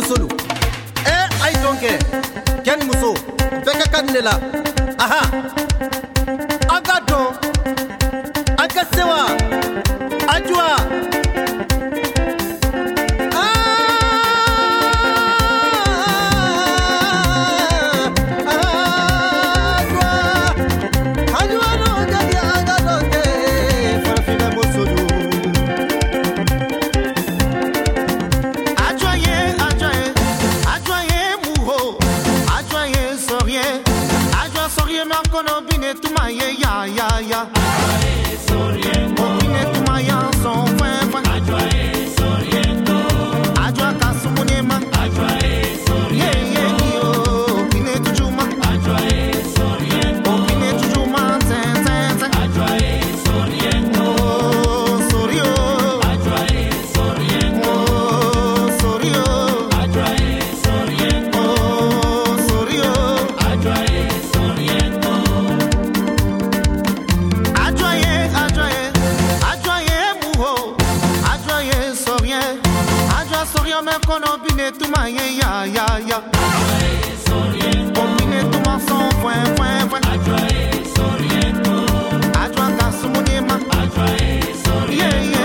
musolu e eh, a ye tɔn kɛ cɛɛ ni muso bɛɛ ka kan ne la aha. An ka dɔn an ka sewa an juwa adjoye sorie, adjoye sorie makono bine tumaye yeah, yeah, ya. yeah. Ajwa sori ome kono bine tuma ye ya ya ya. Kombine tuma son fwen fwen fwen. Ajwa e sori eno. Ajwa kasumuni ma. Ajwa e sori. Yeah yeah.